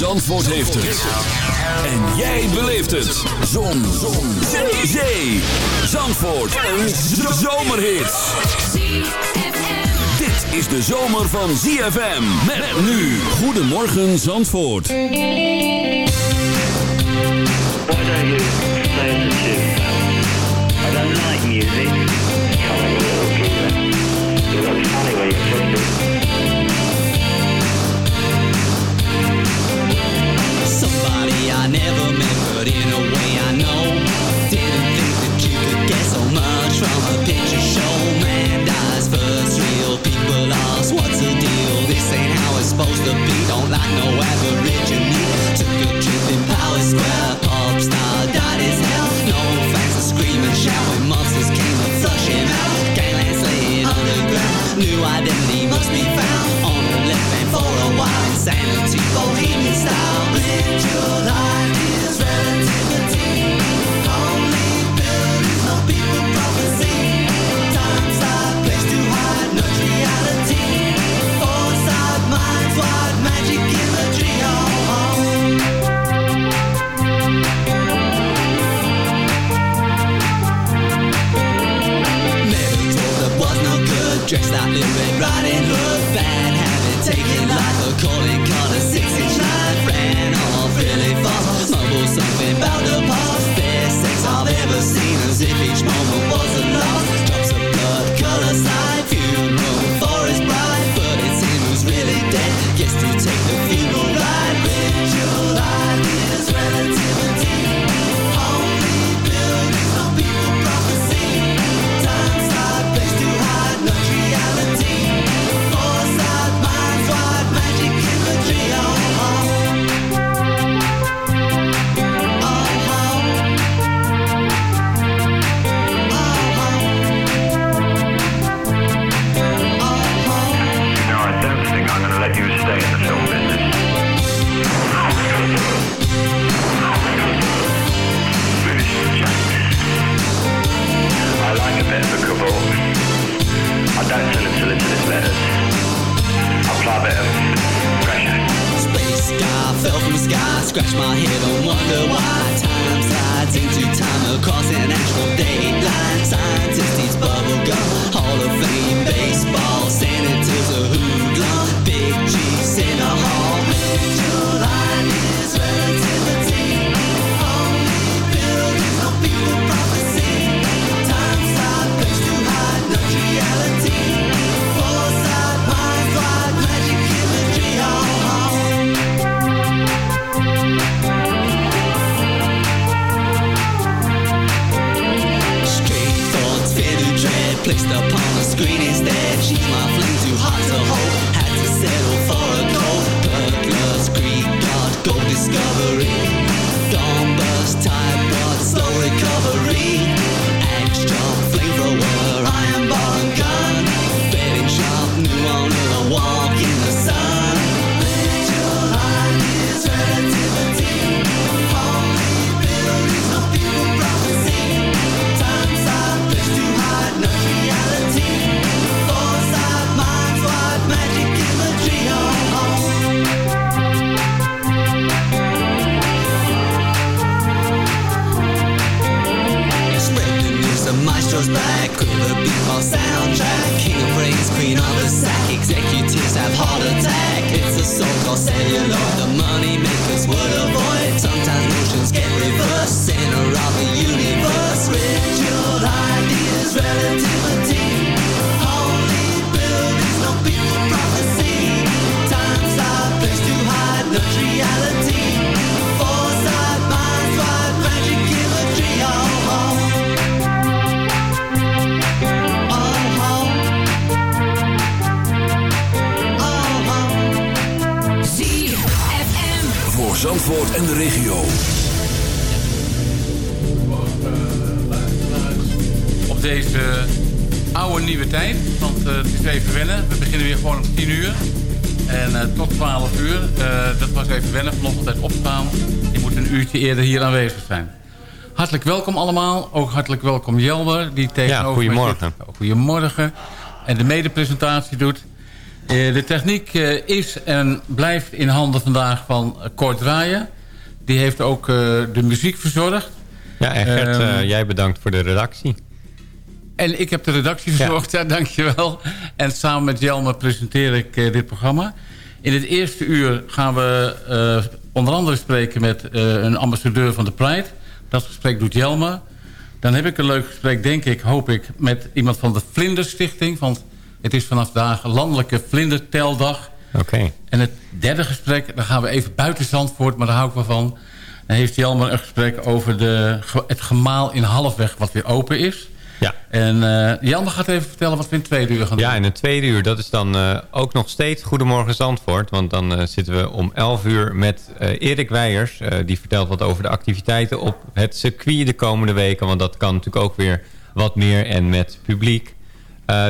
Zandvoort heeft het. En jij beleeft het. Zon. Zon. Zee. Zee. Zandvoort. Een zomerhit. Dit is de zomer van ZFM. Met nu. Goedemorgen Zandvoort. Why don't you play the tune? I don't like music. Come on, little geezer. You look funny when you're in a way I know. Didn't think that you could get so much from a picture show. Man dies first, real people. What's the deal? This ain't how it's supposed to be. Don't like no aborigine. Took a trip in Power Square. Pop star died. No fans are screaming, shouting. Monsters came out. Underground. New identity must be found. On the for a while. Bohemian style. Live your life Dressed like Little Red Riding Hood Bad habit, taking life A calling card, a six-inch knife Ran off really fast Mumbled something about the past Best sex I've ever seen As if each moment was a loss Drops of blood, colour side Funeral for his bride But it's him who's really dead Gets to take the funeral allemaal. Ook hartelijk welkom Jelmer. Die tegenover goedemorgen. zit. Goedemorgen. En de medepresentatie doet. Eh, de techniek eh, is en blijft in handen vandaag van Kort Draaien. Die heeft ook eh, de muziek verzorgd. Ja, en Gert, Ehm, eh, jij bedankt voor de redactie. En ik heb de redactie verzorgd, ja. dankjewel. En samen met Jelme presenteer ik eh, dit programma. In het eerste uur gaan we eh, onder andere spreken met eh, een ambassadeur van de Pride. Dat gesprek doet Jelme. Dan heb ik een leuk gesprek, denk ik, hoop ik, met iemand van de Vlinderstichting. Want het is vanaf vandaag landelijke vlinderteldag. Oké. En het derde gesprek, dan gaan we even buiten Zandvoort, maar daar hou ik wel van. Dan heeft Jelmer een gesprek over de, het gemaal in Halfweg, wat weer open is. Ja. En uh, Jelmer gaat even vertellen wat we in het tweede uur gaan doen. Ja, in het tweede uur, dat is dan uh, ook nog steeds Goedemorgen Zandvoort. Want dan uh, zitten we om 11 uur met Erik Weijers. die vertelt wat over de activiteiten op het circuit de komende weken. Want dat kan natuurlijk ook weer wat meer en met publiek.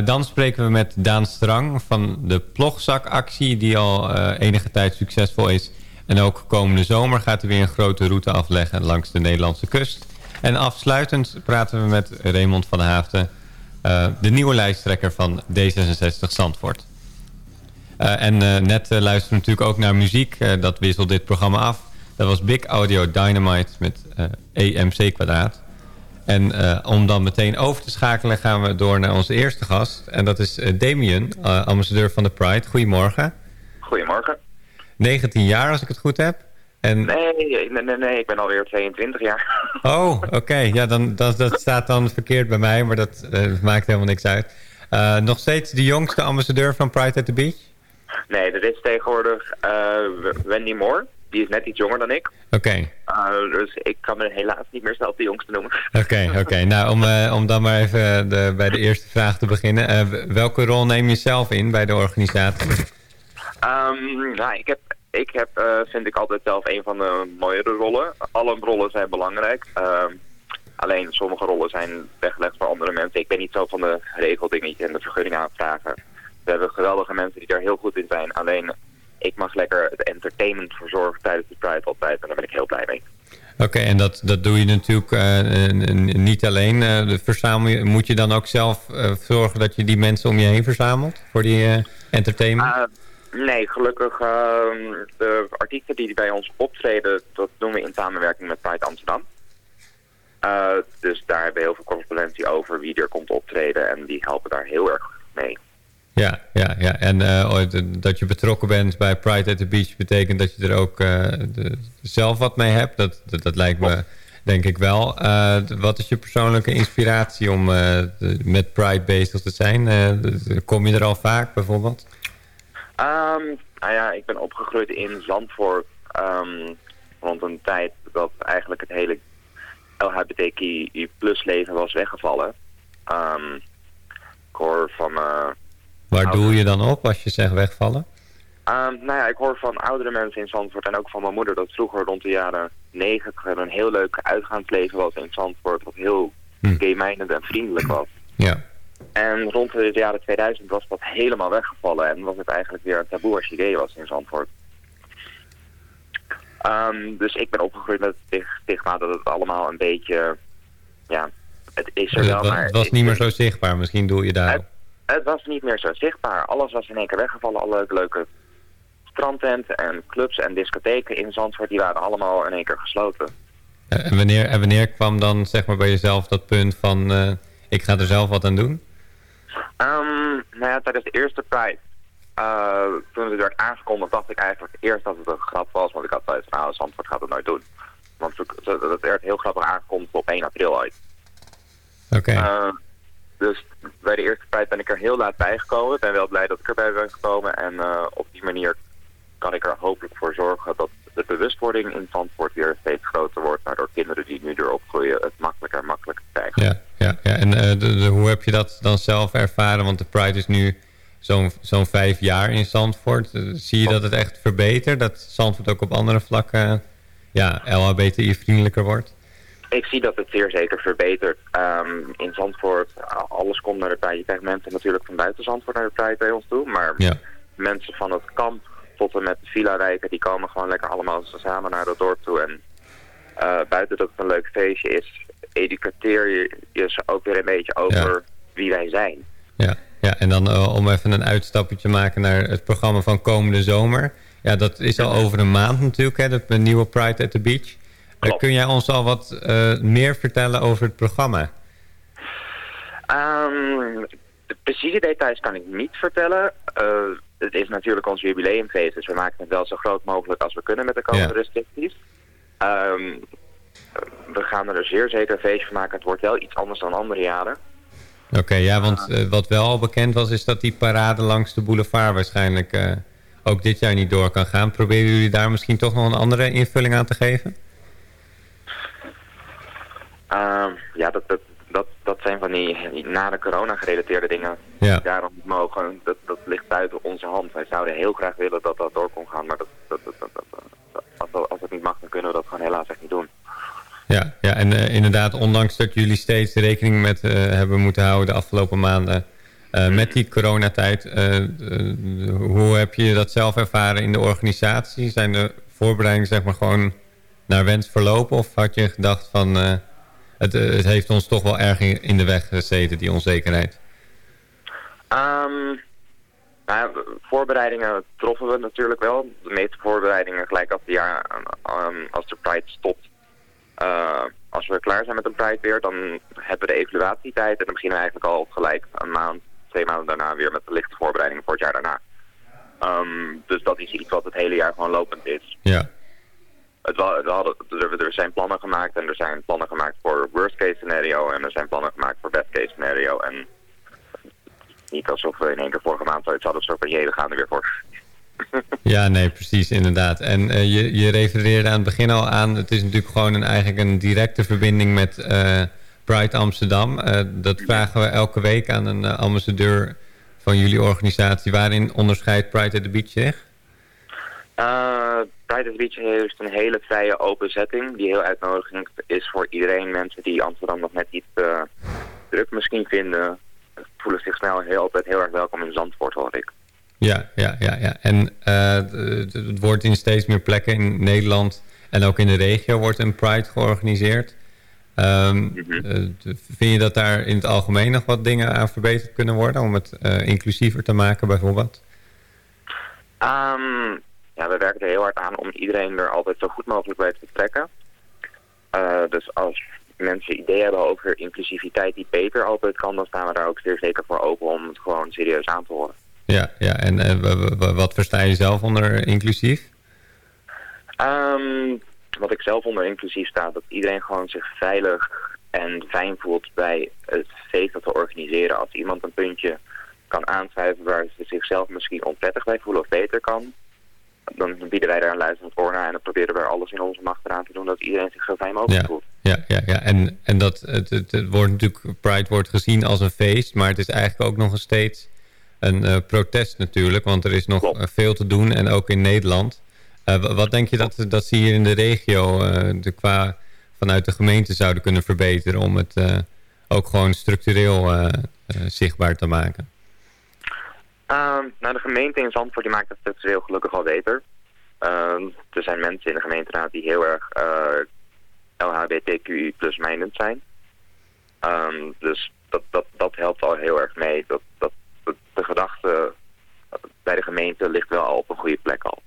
Dan spreken we met Daan Strang van de plogzakactie... die al enige tijd succesvol is. En ook komende zomer gaat er weer een grote route afleggen... langs de Nederlandse kust. En afsluitend praten we met Raymond van Haafden... Uh, de nieuwe lijsttrekker van D66 Zandvoort. en net luisteren we natuurlijk ook naar muziek. dat wisselt dit programma af. Dat was Big Audio Dynamite met EMC kwadraat. En om dan meteen over te schakelen gaan we door naar onze eerste gast. En dat is Damien, ambassadeur van de Pride. Goedemorgen. Goedemorgen. 19 jaar als ik het goed heb. En... Nee, nee, nee, nee, ik ben alweer 22 jaar. Oh, oké. Okay. Ja, dan, dat, dat staat dan verkeerd bij mij, maar dat maakt helemaal niks uit. nog steeds de jongste ambassadeur van Pride at the Beach? Nee, dat is tegenwoordig Wendy Moore die is net iets jonger dan ik. Oké. Okay. Dus ik kan me helaas niet meer zelf de jongste noemen. Oké, okay, oké. Nou, om, om dan maar even de, bij de eerste vraag te beginnen. Welke rol neem je zelf in bij de organisatie? Um, nou, ik heb, ik heb vind ik altijd zelf een van de mooiere rollen. Alle rollen zijn belangrijk. alleen sommige rollen zijn weggelegd voor andere mensen. Ik ben niet zo van de regeldingetjes en de vergunning aanvragen. We hebben geweldige mensen die daar heel goed in zijn. Alleen ik mag lekker het entertainment verzorgen tijdens de Pride altijd. En daar ben ik heel blij mee. Oké, okay, en dat, dat doe je natuurlijk uh, niet alleen. Uh, verzamel, moet je dan ook zelf uh, zorgen dat je die mensen om je heen verzamelt voor die entertainment? Nee, gelukkig ehm, de artiesten die bij ons optreden, dat doen we in samenwerking met Pride Amsterdam. dus daar hebben we heel veel correspondentie over wie er komt optreden en die helpen daar heel erg mee. Ja, ja, ja. en uh, dat je betrokken bent bij Pride at the Beach betekent dat je er ook de, zelf wat mee hebt. Dat, dat, lijkt me denk ik wel. Wat is je persoonlijke inspiratie om met Pride bezig te zijn? kom je er al vaak bijvoorbeeld? Um, nou ja, ik ben opgegroeid in Zandvoort um, rond een tijd dat eigenlijk het hele LHBTQI plus leven was weggevallen. Um, ik hoor van... Waar doel je dan op als je zegt wegvallen? Nou ja, ik hoor van oudere mensen in Zandvoort en ook van mijn moeder dat vroeger rond de jaren negentig een heel leuk uitgaansleven was in Zandvoort. Wat heel hm. en vriendelijk was. Ja. En rond de jaren 2000 was dat helemaal weggevallen en was het eigenlijk weer een taboe als je gay was in Zandvoort. Um, dus ik ben opgegroeid met het stigma dat het allemaal een beetje, ja, het is er wel, het, maar... Het was niet meer zo zichtbaar, misschien doe je daarop. Het was niet meer zo zichtbaar. Alles was in één keer weggevallen. Alle leuke, leuke strandtenten en clubs en discotheken in Zandvoort... die waren allemaal in één keer gesloten. En wanneer, en wanneer kwam dan zeg maar bij jezelf dat punt van... Uh, ik ga er zelf wat aan doen? Um, nou ja, tijdens de eerste Pride... Uh, toen het werd aangekondigd dacht ik eigenlijk eerst dat het een grap was. Want ik had van, nou, Zandvoort gaat het nooit doen. Want het werd heel grappig aangekondigd op 1 april uit. Oké. Okay. Uh, dus bij de eerste tijd ben ik er heel laat bij gekomen. Ik ben wel blij dat ik erbij ben gekomen. En uh, op die manier kan ik er hopelijk voor zorgen dat de bewustwording in Zandvoort weer steeds groter wordt. Waardoor kinderen die nu erop groeien het makkelijker en makkelijker krijgen. Ja, ja, ja. en uh, de, de, hoe heb je dat dan zelf ervaren? Want de Pride is nu zo'n zo'n vijf jaar in Zandvoort. Uh, zie je dat het echt verbetert? Dat Zandvoort ook op andere vlakken ja, LHBTI-vriendelijker wordt? Ik zie dat het zeer zeker verbetert. Um, in Zandvoort, alles komt naar de Pride. Je krijgt mensen natuurlijk van buiten Zandvoort naar de Pride bij ons toe. Maar ja. mensen van het kamp tot en met de villa-rijken, die komen gewoon lekker allemaal samen naar dat dorp toe. En uh, buiten dat het een leuk feestje is, educateer je je ook weer een beetje over ja. wie wij zijn. Ja. Ja, en dan eh, om even een uitstapje te maken naar het programma van komende zomer. Ja, dat is al over een maand natuurlijk, hè, de nieuwe Pride at the Beach. Uh, Klopt. kun jij ons al wat eh, meer vertellen over het programma? Ehm, de precieze details kan ik niet vertellen. Eh, het is natuurlijk ons jubileumfeest, dus we maken het wel zo groot mogelijk als we kunnen met de komende Ja. restricties. Ehm, we gaan er dus zeer zeker een feestje van maken. Het wordt wel iets anders dan andere jaren. Oké, ja, want eh, wat wel al bekend was... is dat die parade langs de boulevard waarschijnlijk eh, ook dit jaar niet door kan gaan. Proberen jullie daar misschien toch nog een andere invulling aan te geven? Ehm, ja, dat, dat, dat, dat zijn van die, die na de corona gerelateerde dingen. Ja. Daarom mogen, dat, dat ligt buiten onze hand. Wij zouden heel graag willen dat dat door kon gaan, maar dat, dat, dat, dat, als, dat, als dat niet mag, dan kunnen we dat gewoon helaas echt niet doen. Ja, ja en eh, inderdaad, ondanks dat jullie steeds rekening met eh, hebben moeten houden de afgelopen maanden eh, met die coronatijd, hoe heb je dat zelf ervaren in de organisatie? Zijn de voorbereidingen zeg maar gewoon naar wens verlopen? Of had je gedacht van, het, eh, het heeft ons toch wel erg in, de weg gezeten, die onzekerheid? Ehm, nou ja, voorbereidingen troffen we natuurlijk wel. De meeste voorbereidingen gelijk als, het jaar, als de Pride stopt. Eh, als we klaar zijn met een Pride weer, dan hebben we de evaluatietijd. En dan beginnen we eigenlijk al gelijk een maand, twee maanden daarna weer met de lichte voorbereidingen voor het jaar daarna. Ehm, dus dat is iets wat het hele jaar gewoon lopend is. Ja, Het, we hadden, er, zijn plannen gemaakt en er zijn plannen gemaakt voor worst case scenario en er zijn plannen gemaakt voor best case scenario. En niet alsof we in één keer vorige maand zoiets hadden, zo van jee, we gaan er weer voor. ja nee, precies, inderdaad. En eh, je, je refereerde aan het begin al aan, het is natuurlijk gewoon een, eigenlijk een directe verbinding met eh, Pride Amsterdam. Eh, dat vragen we elke week aan een ambassadeur van jullie organisatie. Waarin onderscheidt Pride at the Beach zich? Eh Pride the Beach heeft een hele vrije open setting die heel uitnodigend is voor iedereen. Mensen die Amsterdam nog net iets eh, druk misschien vinden, voelen zich snel heel, altijd heel erg welkom in Zandvoort hoor ik. Ja, ja, ja. ja. En eh, het- wordt in steeds meer plekken in Nederland en ook in de regio wordt een Pride georganiseerd. Ehm, eh, vind je dat daar in het algemeen nog wat dingen aan verbeterd kunnen worden om het inclusiever te maken bijvoorbeeld? Ehm, ja, we werken er heel hard aan om iedereen er altijd zo goed mogelijk bij te betrekken. Eh, dus als mensen ideeën hebben over inclusiviteit die beter altijd kan, dan staan we daar ook zeer zeker voor open om het gewoon serieus aan te horen. Ja, ja. en w- wat versta je zelf onder inclusief? Ehm, wat ik zelf onder inclusief sta, dat iedereen gewoon zich veilig en fijn voelt bij het feest dat we organiseren. Als iemand een puntje kan aanschuiven waar ze zichzelf misschien onprettig bij voelen of beter kan, dan bieden wij daar een luisterend oor naar en dan proberen we er alles in onze macht eraan te doen dat iedereen zich zo fijn mogelijk Ja, voelt. ja, ja, ja. En, en dat, het, het, het wordt natuurlijk, Pride wordt gezien als een feest, maar het is eigenlijk ook nog steeds een eh, protest natuurlijk, want er is nog Klopt. eh, veel te doen en ook in Nederland. Eh, wa- wat denk je dat, dat ze hier in de regio de, qua vanuit de gemeente zouden kunnen verbeteren om het ook gewoon structureel zichtbaar te maken? Ehm, nou, de gemeente in Zandvoort die maakt het structureel gelukkig al beter. Ehm, er zijn mensen in de gemeenteraad die heel erg eh LHBTQI plus mijnend zijn. Ehm, dus dat, dat, dat helpt al heel erg mee. Dat, dat, dat de gedachte bij de gemeente ligt wel al op een goede plek al.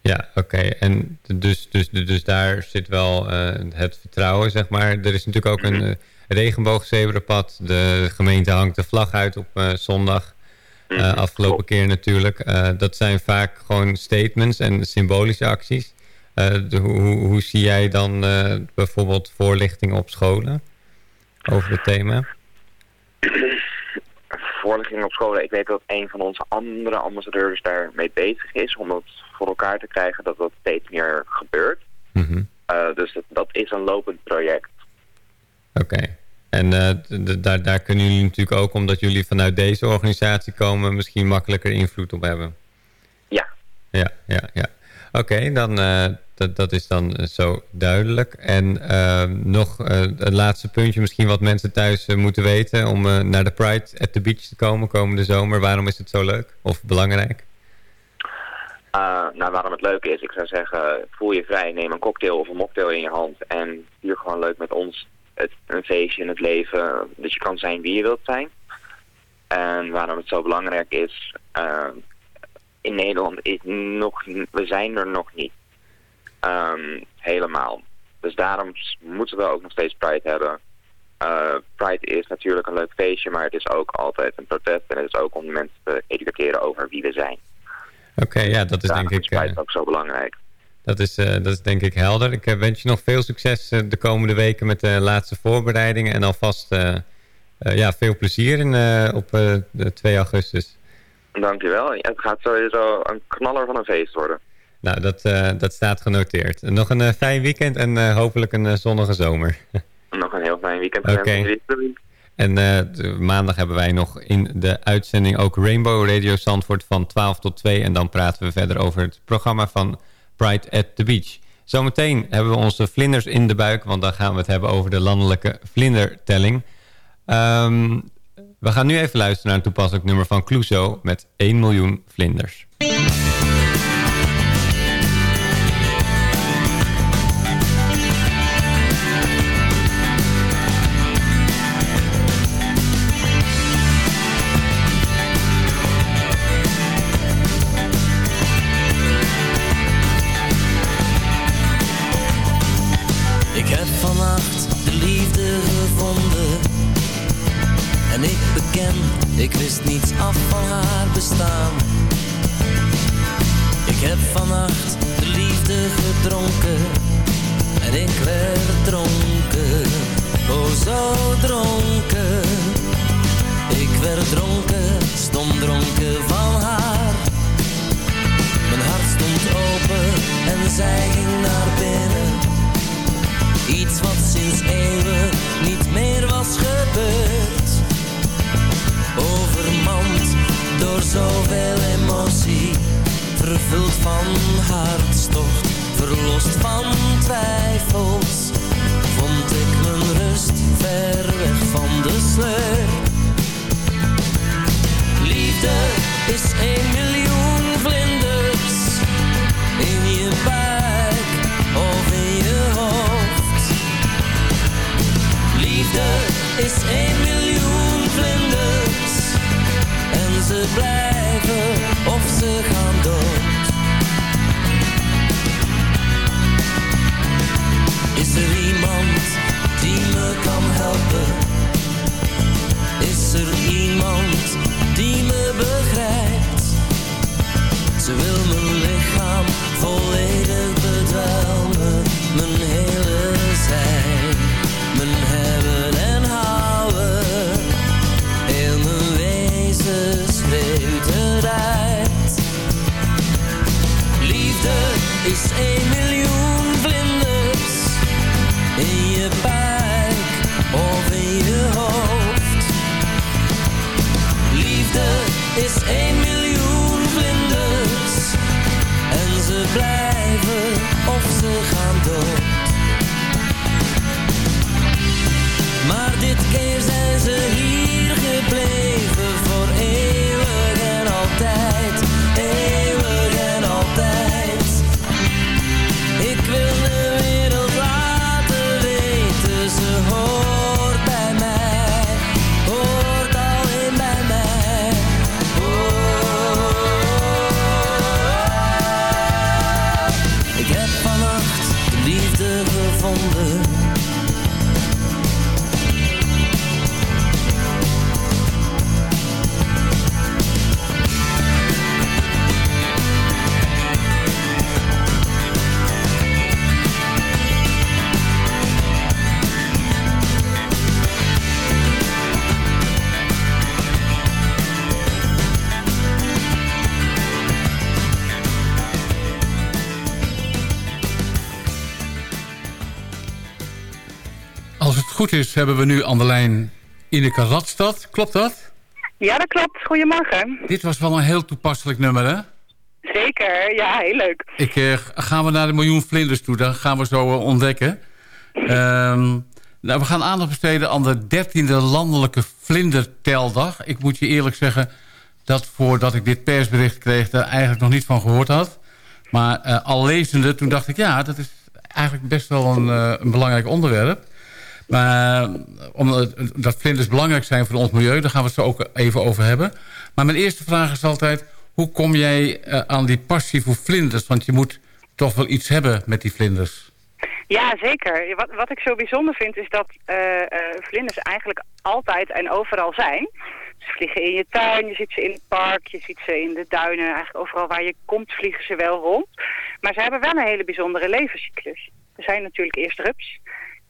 Ja, oké. En dus, dus, dus daar zit wel eh, het vertrouwen, zeg maar. Er is natuurlijk ook een uh, regenboogzebrapad. De gemeente hangt de vlag uit op uh, zondag. Uh, afgelopen keer natuurlijk. Uh, dat zijn vaak gewoon statements en symbolische acties. Uh, de, hoe, hoe, zie jij dan bijvoorbeeld voorlichting op scholen over het thema? Voorlichting op scholen. Ik weet dat een van onze andere ambassadeurs daarmee bezig is. Om dat voor elkaar te krijgen dat dat steeds meer gebeurt. Mm -hmm. dus dat, dat, is een lopend project. Oké. Okay. En uh, daar, daar kunnen jullie natuurlijk ook, omdat jullie vanuit deze organisatie komen, misschien makkelijker invloed op hebben. Ja. Ja, ja, ja. Oké, okay, dan uh, dat, dat is dan zo duidelijk. En uh, nog het laatste puntje, misschien wat mensen thuis moeten weten om naar de Pride at the Beach te komen komende zomer. Waarom is het zo leuk of belangrijk? Nou, waarom het leuk is, ik zou zeggen, voel je vrij, neem een cocktail of een mocktail in je hand en vier gewoon leuk met ons het, een feestje in het leven, dat je kan zijn wie je wilt zijn. En waarom het zo belangrijk is, uh, in Nederland is nog, we zijn er nog niet um, helemaal. Dus daarom moeten we ook nog steeds Pride hebben. Uh, Pride is natuurlijk een leuk feestje, maar het is ook altijd een protest. En het is ook om mensen te educeren over wie we zijn. Oké, ja, dat is denk ik... is Pride uh, ook zo belangrijk. Dat is, uh, dat is denk ik helder. Ik wens je nog veel succes de komende weken met de laatste voorbereidingen. En alvast ja, veel plezier in, op de 2 augustus. Dankjewel. Ja, het gaat sowieso een knaller van een feest worden. Nou, dat, uh, dat staat genoteerd. Nog een uh, fijn weekend en uh, hopelijk een zonnige zomer. nog een heel fijn weekend. Oké. Okay. En maandag hebben wij nog in de uitzending ook Rainbow Radio Zandvoort van 12 tot 2. En dan praten we verder over het programma van Pride at the Beach. Zometeen hebben we onze vlinders in de buik, want dan gaan we het hebben over de landelijke vlindertelling. Um, we gaan nu even luisteren naar een toepasselijk nummer van Clouseau met 1 miljoen vlinders. Ik wist niets af van haar bestaan. Ik heb vannacht de liefde gedronken. En ik werd dronken, oh zo dronken. Ik werd dronken, stond dronken van haar. Mijn hart stond open en zij ging naar binnen. Iets wat sinds eeuwen niet meer was gebeurd overmand door zoveel emotie. Vervuld van hartstocht, verlost van twijfels. Vond ik mijn rust ver weg van de sleur. Liefde is een miljoen vlinders in je buik of in je hoofd. Liefde is een ze blijven of ze gaan dood. Is er iemand die me kan helpen? Is er iemand die me begrijpt? Ze wil mijn goed is, hebben we nu aan de lijn Ineke Radstad. Klopt dat? Ja, dat klopt. Goedemorgen. Dit was wel een heel toepasselijk nummer, hè? Zeker, ja, heel leuk. Ik, uh, gaan we naar de miljoen vlinders toe, dat gaan we zo uh, ontdekken. Um, nou, we gaan aandacht besteden aan de 13e landelijke vlinderteldag. Ik moet je eerlijk zeggen dat voordat ik dit persbericht kreeg... daar eigenlijk nog niet van gehoord had. Maar uh, al lezende, toen dacht ik... ja, dat is eigenlijk best wel een, een belangrijk onderwerp. Maar eh, omdat dat vlinders belangrijk zijn voor ons milieu, daar gaan we het zo ook even over hebben. Maar mijn eerste vraag is altijd, hoe kom jij eh, aan die passie voor vlinders? Want je moet toch wel iets hebben met die vlinders. Ja, zeker. Wat, wat ik zo bijzonder vind is dat eh, eh, vlinders eigenlijk altijd en overal zijn. Ze vliegen in je tuin, je ziet ze in het park, je ziet ze in de duinen. Eigenlijk overal waar je komt vliegen ze wel rond. Maar ze hebben wel een hele bijzondere levenscyclus. Er zijn natuurlijk eerst rups.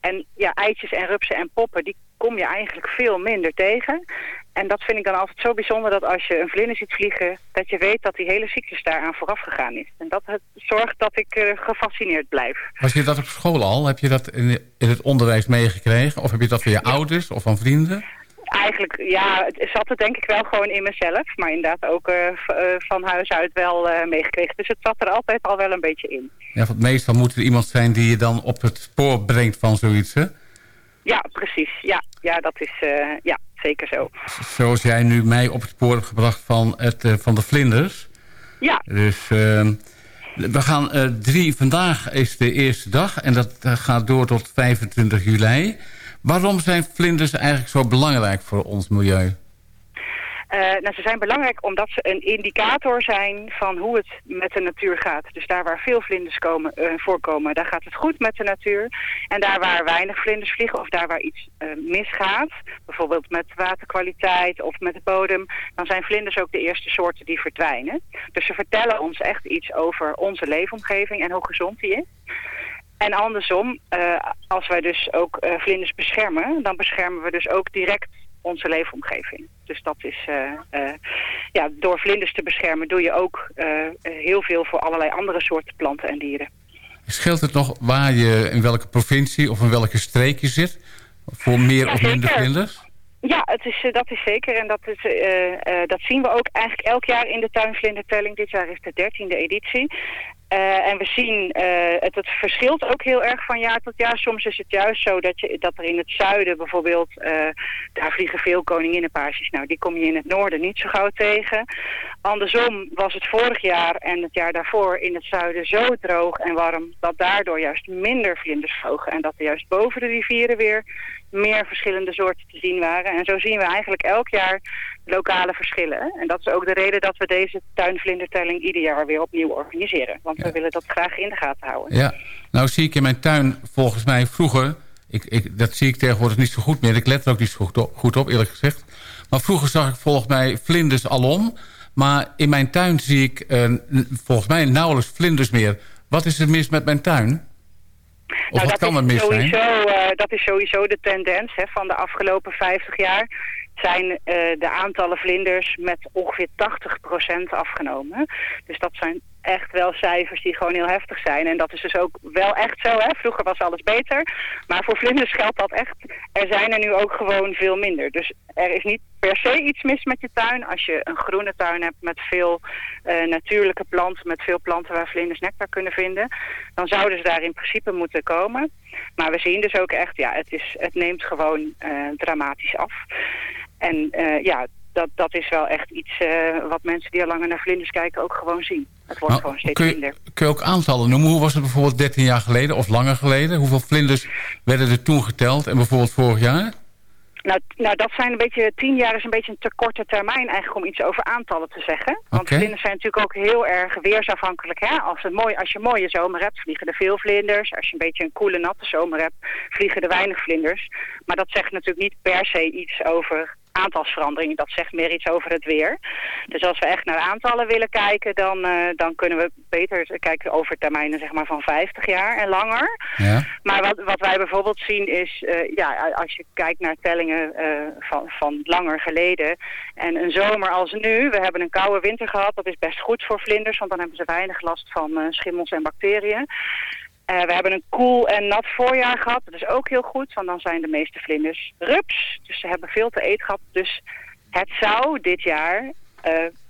En ja, eitjes en rupsen en poppen, die kom je eigenlijk veel minder tegen. En dat vind ik dan altijd zo bijzonder dat als je een vlinder ziet vliegen... dat je weet dat die hele cyclus daaraan vooraf gegaan is. En dat het zorgt dat ik uh, gefascineerd blijf. Was je dat op school al? Heb je dat in, in het onderwijs meegekregen? Of heb je dat van je ja. ouders of van vrienden? Eigenlijk, ja, het zat het denk ik wel gewoon in mezelf. Maar inderdaad ook uh, van huis uit wel uh, meegekregen. Dus het zat er altijd al wel een beetje in. Ja, want meestal moet er iemand zijn die je dan op het spoor brengt van zoiets, hè? Ja, precies. Ja, ja dat is uh, ja, zeker zo. Zoals jij nu mij op het spoor hebt gebracht van, het, van de vlinders. Ja. Dus uh, we gaan uh, drie... Vandaag is de eerste dag en dat gaat door tot 25 juli. Waarom zijn vlinders eigenlijk zo belangrijk voor ons milieu? Uh, nou, ze zijn belangrijk omdat ze een indicator zijn van hoe het met de natuur gaat. Dus daar waar veel vlinders komen, uh, voorkomen, daar gaat het goed met de natuur. En daar waar weinig vlinders vliegen of daar waar iets uh, misgaat, bijvoorbeeld met waterkwaliteit of met de bodem, dan zijn vlinders ook de eerste soorten die verdwijnen. Dus ze vertellen ons echt iets over onze leefomgeving en hoe gezond die is. En andersom, uh, als wij dus ook uh, vlinders beschermen, dan beschermen we dus ook direct onze leefomgeving. Dus dat is, uh, uh, ja, door vlinders te beschermen doe je ook uh, heel veel voor allerlei andere soorten planten en dieren. Scheelt het nog waar je, in welke provincie of in welke streek je zit? Voor meer ja, of minder vlinders? Ja, het is, dat is zeker. En dat, is, dat zien we ook eigenlijk elk jaar in de tuinvlindertelling. Dit jaar is de dertiende editie. Uh, en we zien, uh, het, het verschilt ook heel erg van jaar tot jaar. Soms is het juist zo dat, je, dat er in het zuiden bijvoorbeeld, uh, daar vliegen veel koninginnenpaarsjes. Nou, die kom je in het noorden niet zo gauw tegen. Andersom was het vorig jaar en het jaar daarvoor in het zuiden zo droog en warm... dat daardoor juist minder vlinders vlogen. En dat er juist boven de rivieren weer meer verschillende soorten te zien waren. En zo zien we eigenlijk elk jaar lokale verschillen. En dat is ook de reden dat we deze tuinvlindertelling ieder jaar weer opnieuw organiseren. Want ja. we willen dat graag in de gaten houden. Ja, nou zie ik in mijn tuin volgens mij vroeger... Ik, ik, dat zie ik tegenwoordig niet zo goed meer. Ik let er ook niet zo goed op, goed op, eerlijk gezegd. Maar vroeger zag ik volgens mij vlinders alom. Maar in mijn tuin zie ik uh, volgens mij nauwelijks vlinders meer. Wat is er mis met mijn tuin? Of nou, wat kan er mis sowieso, zijn? Uh, dat is sowieso de tendens hè, van de afgelopen 50 jaar. Zijn uh, de aantallen vlinders met ongeveer 80% afgenomen. Dus dat zijn echt wel cijfers die gewoon heel heftig zijn. En dat is dus ook wel echt zo. Hè? Vroeger was alles beter. Maar voor vlinders geldt dat echt. Er zijn er nu ook gewoon veel minder. Dus er is niet per se iets mis met je tuin. Als je een groene tuin hebt met veel uh, natuurlijke planten... met veel planten waar vlinders nectar kunnen vinden... dan zouden ze daar in principe moeten komen. Maar we zien dus ook echt, ja, het, is, het neemt gewoon uh, dramatisch af. En uh, ja, dat, dat is wel echt iets uh, wat mensen die al langer naar vlinders kijken ook gewoon zien. Het wordt nou, gewoon steeds kun je, minder. Kun je ook aantallen noemen? Hoe was het bijvoorbeeld 13 jaar geleden of langer geleden? Hoeveel vlinders werden er toen geteld en bijvoorbeeld vorig jaar? Nou, nou, dat zijn een beetje, tien jaar is een beetje een te korte termijn eigenlijk om iets over aantallen te zeggen. Want okay. vlinders zijn natuurlijk ook heel erg weersafhankelijk. Hè? Als, het mooi, als je een mooie zomer hebt, vliegen er veel vlinders. Als je een beetje een koele, natte zomer hebt, vliegen er weinig vlinders. Maar dat zegt natuurlijk niet per se iets over aantalsverandering. Dat zegt meer iets over het weer. Dus als we echt naar aantallen willen kijken, dan, uh, dan kunnen we beter kijken over termijnen zeg maar, van 50 jaar en langer. Ja. Maar wat, wat wij bijvoorbeeld zien is, uh, ja, als je kijkt naar tellingen uh, van, van langer geleden en een zomer als nu, we hebben een koude winter gehad, dat is best goed voor vlinders, want dan hebben ze weinig last van schimmels en bacteriën. Uh, we hebben een koel en nat voorjaar gehad. Dat is ook heel goed, want dan zijn de meeste vlinders rups. Dus ze hebben veel te eten gehad. Dus het zou dit jaar uh,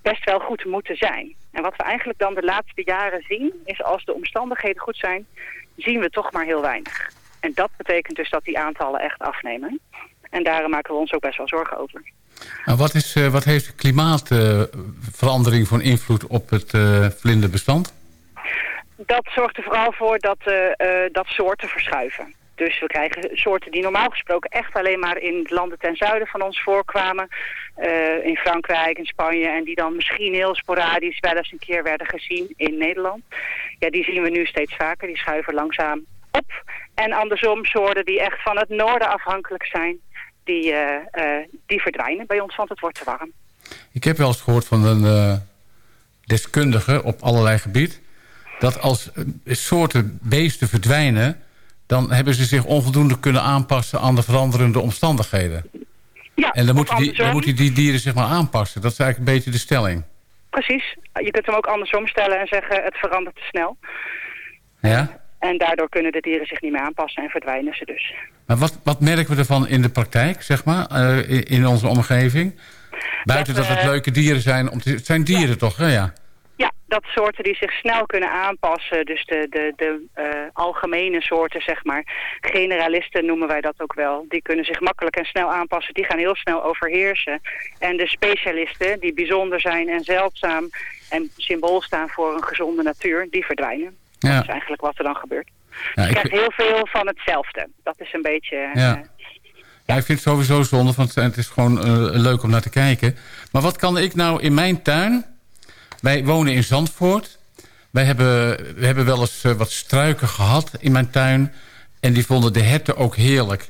best wel goed moeten zijn. En wat we eigenlijk dan de laatste jaren zien... is als de omstandigheden goed zijn, zien we toch maar heel weinig. En dat betekent dus dat die aantallen echt afnemen. En daarom maken we ons ook best wel zorgen over. Nou, wat, is, uh, wat heeft klimaatverandering voor invloed op het vlinderbestand? Dat zorgt er vooral voor dat, uh, uh, dat soorten verschuiven. Dus we krijgen soorten die normaal gesproken echt alleen maar in landen ten zuiden van ons voorkwamen. Eh, in Frankrijk, in Spanje. En die dan misschien heel sporadisch wel eens een keer werden gezien in Nederland. Ja, die zien we nu steeds vaker. Die schuiven langzaam op. En andersom soorten die echt van het noorden afhankelijk zijn. Die, eh, eh, die verdwijnen bij ons, want het wordt te warm. Ik heb wel eens gehoord van een eh, deskundige op allerlei gebied... dat als eh, soorten beesten verdwijnen... dan hebben ze zich onvoldoende kunnen aanpassen aan de veranderende omstandigheden. Ja, En dan moeten die, dan moeten die dieren zich maar aanpassen. Dat is eigenlijk een beetje de stelling. Precies. Je kunt hem ook andersom stellen en zeggen het verandert te snel. Ja? En daardoor kunnen de dieren zich niet meer aanpassen en verdwijnen ze dus. Maar wat, wat merken we ervan in de praktijk, zeg maar, eh, in, in onze omgeving? Buiten dat, Dat, het leuke dieren zijn. Om te, het zijn dieren toch, hè? Ja. Dat soorten die zich snel kunnen aanpassen. Dus de, de, de eh, algemene soorten, zeg maar. Generalisten noemen wij dat ook wel. Die kunnen zich makkelijk en snel aanpassen. Die gaan heel snel overheersen. En de specialisten, die bijzonder zijn en zeldzaam... en symbool staan voor een gezonde natuur, die verdwijnen. Ja. Dat is eigenlijk wat er dan gebeurt. Ja, Je ik, krijgt heel veel van hetzelfde. Dat is een beetje... eh, Ja. ja, ik vind het sowieso zonde, want het is gewoon eh, leuk om naar te kijken. Maar wat kan ik nou in mijn tuin... Wij wonen in Zandvoort. Wij hebben, we hebben wel eens eh, wat struiken gehad in mijn tuin. En die vonden de herten ook heerlijk.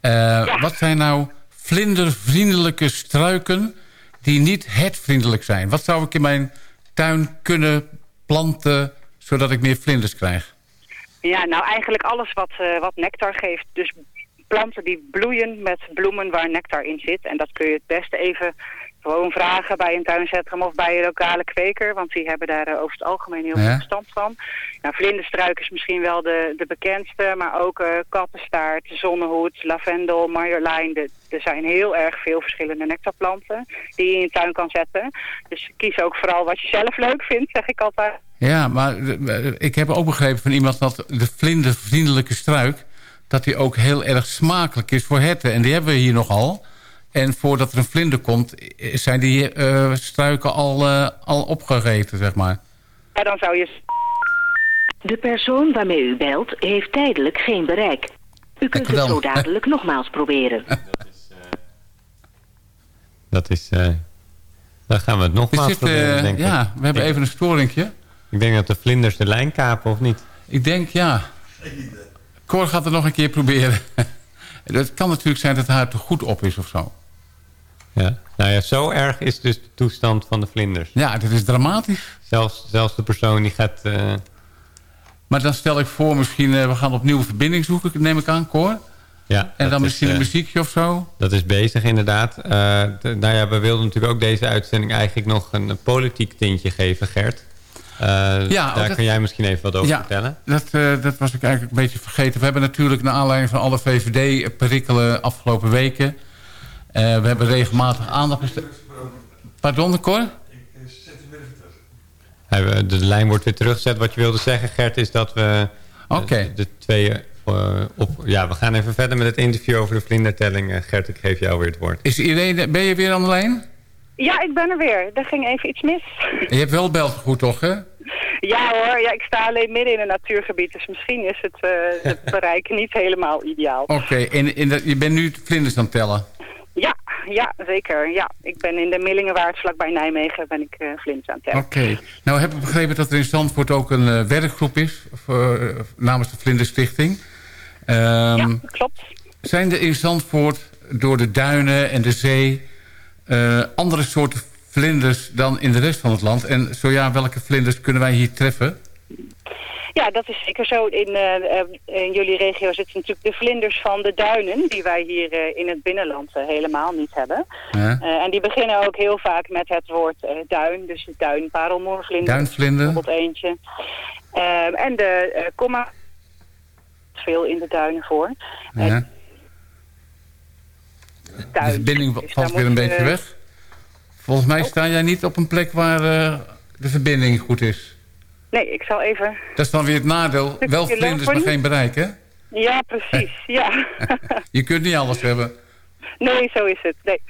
Eh, Wat zijn nou vlindervriendelijke struiken die niet hertvriendelijk zijn? Wat zou ik in mijn tuin kunnen planten zodat ik meer vlinders krijg? Ja, nou eigenlijk alles wat, eh, wat nectar geeft. Dus planten die bloeien met bloemen waar nectar in zit. En dat kun je het beste even gewoon vragen bij een tuincentrum of bij een lokale kweker. Want die hebben daar eh, over het algemeen heel Ja. veel verstand van. Nou, vlinderstruik is misschien wel de, de bekendste. Maar ook eh kattenstaart, zonnehoed, lavendel, marjolein. De- Er zijn heel erg veel verschillende nectarplanten die je in je tuin kan zetten. Dus kies ook vooral wat je zelf leuk vindt, zeg ik altijd. Ja, maar eh, ik heb ook begrepen van iemand dat de vlindervriendelijke struik... dat die ook heel erg smakelijk is voor herten. En die hebben we hier nogal. En voordat er een vlinder komt, zijn die eh, struiken al, eh, al opgegeten, zeg maar. Ja, dan zou je De persoon waarmee u belt heeft tijdelijk geen bereik. U kunt het zo dadelijk nogmaals proberen. Dat is... eh dan gaan we het Is nogmaals dit, proberen, denk ik. ja, we hebben Ik- even een storingje. Ik denk dat de vlinders de lijn kapen, of niet? Ik denk, ja... Cor gaat het nog een keer proberen. Het kan natuurlijk zijn dat haar te goed op is of zo. Ja. Nou ja, zo erg is dus de toestand van de vlinders. Ja, dit is dramatisch. Zelfs, zelfs de persoon die gaat... eh, Maar dan stel ik voor, misschien, eh, we gaan opnieuw verbinding zoeken, neem ik aan, Cor. ja, En dat dan is, misschien een eh, muziekje of zo. Dat is bezig inderdaad. Nou ja, we wilden natuurlijk ook deze uitzending eigenlijk nog een, politiek tintje geven, Gert. Eh, Ja, daar dat- kan jij misschien even wat over ja, vertellen. Dat, dat was ik eigenlijk een beetje vergeten. We hebben natuurlijk naar aanleiding van alle VVD-perikelen afgelopen weken... eh, we hebben regelmatig aandacht besteed... Pardon, Cor? Eh, De lijn wordt weer teruggezet. Wat je wilde zeggen, Gert, is dat we eh, Oké. de, de twee op... Ja, we gaan even verder met het interview over de vlindertelling. Gert, ik geef jou weer het woord. Is Irene, ben je weer aan de lijn? Ja, ik ben er weer. Er ging even iets mis. Je hebt wel beltegoed, toch, hè? Ja hoor, ja, ik sta alleen midden in een natuurgebied, dus misschien is het, eh, het bereik niet helemaal ideaal. Oké, en, en dat- je bent nu vlinders aan het tellen. Ja, zeker. Ja, ik ben in de Millingenwaard, vlakbij Nijmegen, ben ik vlinders aan het tellen. Oké. Nou heb ik begrepen dat er in Zandvoort ook een eh, werkgroep is... Voor, eh, namens de Vlinderstichting. Ehm, Ja, klopt. Zijn er in Zandvoort door de duinen en de zee... andere soorten vlinders dan in de rest van het land? En zo ja, welke vlinders kunnen wij hier treffen? Ja, dat is zeker zo. In, eh, eh, in jullie regio zitten natuurlijk de vlinders van de duinen, die wij hier eh, in het binnenland helemaal niet hebben. Ja. En die beginnen ook heel vaak met het woord duin, dus de duinparelmoervlinder. Duinvlinder. Bijvoorbeeld eentje. Ehm, en de komma veel in de duinen voor. Ja. De tuin. verbinding Dus valt weer een beetje weg. Volgens mij sta jij niet op een plek waar de verbinding goed is. Nee, ik zal even... Dat is dan weer het nadeel. Wel vlinders, maar geen bereik, hè? Ja, precies. ja. Je kunt niet alles hebben. nee, zo is het. Nee.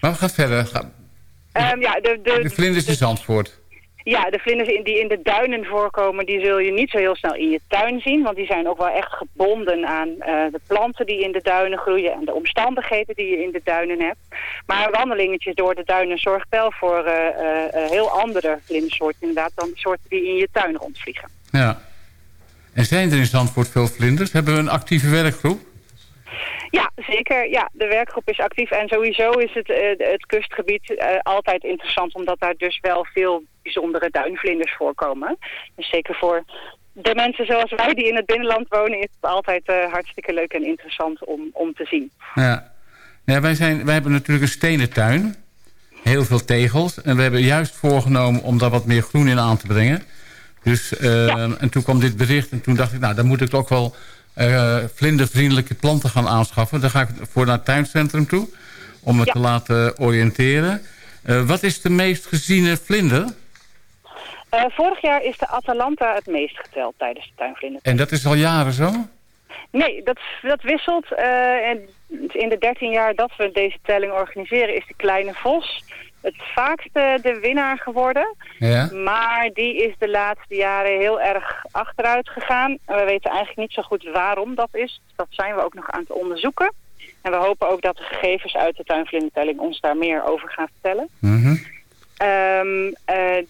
Maar we gaan verder. Ga- Ehm, ja, de, de, De vlinders de- Zandvoort. Ja, de vlinders in- die in de duinen voorkomen, die zul je niet zo heel snel in je tuin zien. Want die zijn ook wel echt gebonden aan eh, de planten die in de duinen groeien en de omstandigheden die je in de duinen hebt. Maar wandelingetjes door de duinen zorgt wel voor eh, heel andere vlindersoorten inderdaad dan de soorten die in je tuin rondvliegen. Ja. En zijn er in Zandvoort veel vlinders? Hebben we een actieve werkgroep? Ja, zeker. Ja, de werkgroep is actief. En sowieso is het, het kustgebied altijd interessant... omdat daar dus wel veel bijzondere duinvlinders voorkomen. Dus zeker voor de mensen zoals wij die in het binnenland wonen... is het altijd eh, hartstikke leuk en interessant om, om te zien. Ja. ja wij, zijn, wij hebben natuurlijk een stenen tuin. Heel veel tegels. En we hebben juist voorgenomen om daar wat meer groen in aan te brengen. Dus, eh, En toen kwam dit bericht en toen dacht ik... nou, dan moet ik ook wel eh, vlindervriendelijke planten gaan aanschaffen. Dan ga ik voor naar het tuincentrum toe. Om me Ja. te laten oriënteren. Wat is de meest geziene vlinder? Eh, vorig jaar is de Atalanta het meest geteld tijdens de tuinvlinder. En dat is al jaren zo? Nee, dat, dat wisselt. eh, en in de 13 jaar dat we deze telling organiseren is de kleine vos het vaakste de winnaar geworden. Ja. Maar die is de laatste jaren heel erg achteruit gegaan. En we weten eigenlijk niet zo goed waarom dat is. Dat zijn we ook nog aan het onderzoeken. En we hopen ook dat de gegevens uit de tuinvlindertelling ons daar meer over gaan vertellen. Eh,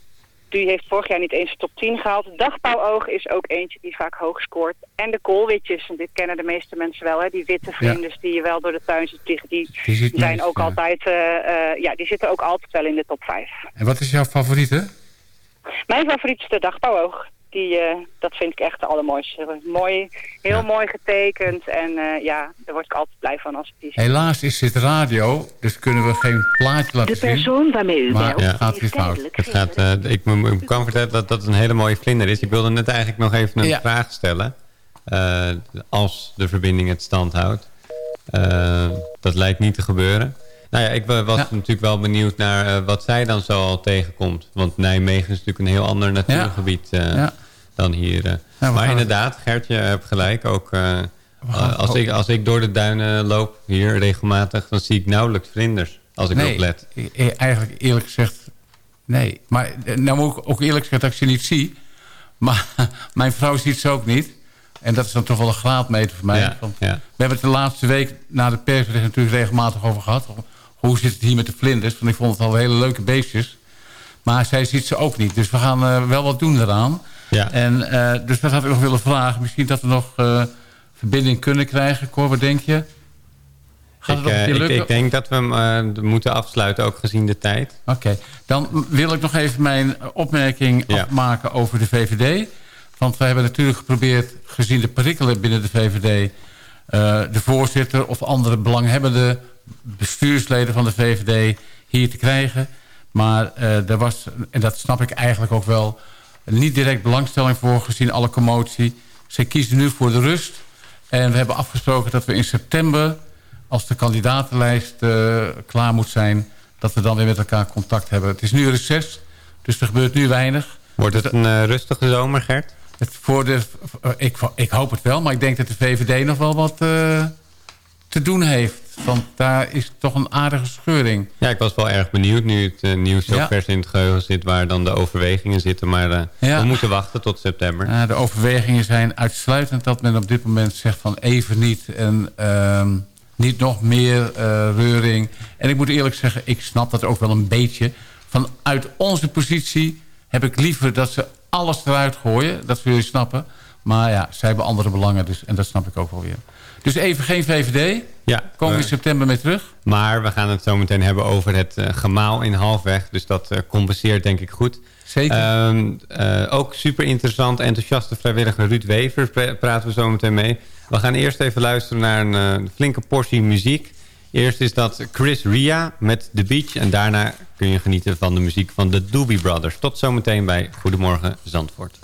die heeft vorig jaar niet eens de top 10 gehaald. Dagpauwoog is ook eentje die vaak hoog scoort. En de koolwitjes, en dit kennen de meeste mensen wel, hè, die witte vlinders die je wel door de tuin ziet vliegen, die, zijn ook ja. altijd, eh, eh, ja, die zitten ook altijd wel in de top 5. En wat is jouw favoriete? Mijn favoriet is de dagpauwoog. Die, eh, dat vind ik echt de allermooiste. Mooi, heel mooi getekend. En eh, ja, daar word ik altijd blij van als ik die zie. Helaas is dit radio, dus kunnen we geen plaatje laten De zien. persoon waarmee u Maar belt het gaat weer heeft fout. Het gaat, eh, ik ik kan vertellen dat dat een hele mooie vlinder is. Ik wilde net eigenlijk nog even een Ja. vraag stellen. Eh, als de verbinding het stand houdt. Eh, dat lijkt niet te gebeuren. Nou ja, ik wa- was Ja. natuurlijk wel benieuwd naar eh, wat zij dan zo al tegenkomt. Want Nijmegen is natuurlijk een heel ander natuurgebied eh, Ja. Dan hier. eh. maar inderdaad, Gertje hebt gelijk. Ook, eh, eh, als, ik, als ik door de duinen loop hier regelmatig... dan zie ik nauwelijks vlinders. Als ik erop let. e- e- eigenlijk eerlijk gezegd, nee. Maar nou moet ik ook eerlijk zeggen dat ik ze niet zie. Maar mijn vrouw ziet ze ook niet. En dat is dan toch wel een graadmeter voor mij. Ja, Want ja. We hebben het de laatste week na de persbericht natuurlijk regelmatig over gehad. Hoe zit het hier met de vlinders? Want ik vond het al hele leuke beestjes. Maar zij ziet ze ook niet. Dus we gaan wel wat doen eraan. Ja. En, eh, dus dat had ik nog willen vragen. Misschien dat we nog eh, verbinding kunnen krijgen. Cor, wat denk je? Gaat Ik, het nog een eh, ik, ik denk dat we hem moeten afsluiten, ook gezien de tijd. Oké, dan wil ik nog even mijn opmerking Ja. afmaken over de VVD. Want we hebben natuurlijk geprobeerd, gezien de perikelen binnen de VVD... de voorzitter of andere belanghebbende bestuursleden van de VVD hier te krijgen. Maar eh er was, en dat snap ik eigenlijk ook wel... niet direct belangstelling voor gezien alle commotie. Zij kiezen nu voor de rust. En we hebben afgesproken dat we in september... als de kandidatenlijst eh, klaar moet zijn... dat we dan weer met elkaar contact hebben. Het is nu reces, dus er gebeurt nu weinig. Wordt het een eh, rustige zomer, Gert? Het voor de, eh, ik, ik hoop het wel, maar ik denk dat de VVD nog wel wat te doen heeft. Want daar is toch een aardige scheuring. Ja, ik was wel erg benieuwd nu het eh, nieuws zo Ja. vers in het geheugen zit... waar dan de overwegingen zitten. Maar eh, Ja. we moeten wachten tot september. Uh, de overwegingen zijn uitsluitend dat men op dit moment zegt van even niet. En ehm, niet nog meer eh, reuring. En ik moet eerlijk zeggen, ik snap dat ook wel een beetje. Vanuit onze positie heb ik liever dat ze alles eruit gooien. Dat zullen jullie snappen. Maar ja, zij hebben andere belangen. Dus, en dat snap ik ook wel weer. Dus even geen VVD. Ja, Komen we eh, in september mee terug. maar we gaan het zo meteen hebben over het eh, gemaal in halfweg. Dus dat eh, compenseert denk ik goed. Zeker. Ehm, eh, ook super interessant, enthousiaste vrijwilliger Ruud Wever pra- praten we zo meteen mee. We gaan eerst even luisteren naar een flinke portie muziek. Eerst is dat Chris Ria met The Beach. En daarna kun je genieten van de muziek van de Doobie Brothers. Tot zometeen bij Goedemorgen Zandvoort.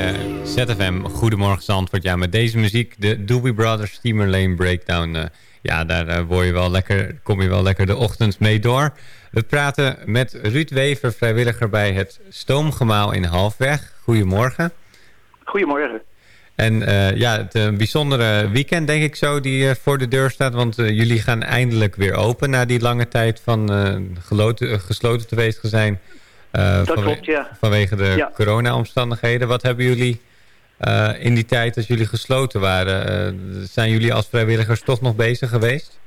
Bij eh, ZFM Goedemorgen Zandvoort. Ja, met deze muziek, de Doobie Brothers Steamer Lane Breakdown. eh, ja, daar eh, word je wel lekker, kom je wel lekker de ochtend mee door. We praten met Ruud Wever, vrijwilliger bij het Stoomgemaal in Halfweg. Goedemorgen. Goedemorgen. En ja, het een bijzondere weekend denk ik zo die voor de deur staat. Want jullie gaan eindelijk weer open na die lange tijd van gesloten te zijn. Eh, Dat vanwe- klopt, ja. Vanwege de Ja. corona-omstandigheden. Wat hebben jullie eh, in die tijd dat jullie gesloten waren? eh, zijn jullie als vrijwilligers toch nog bezig geweest?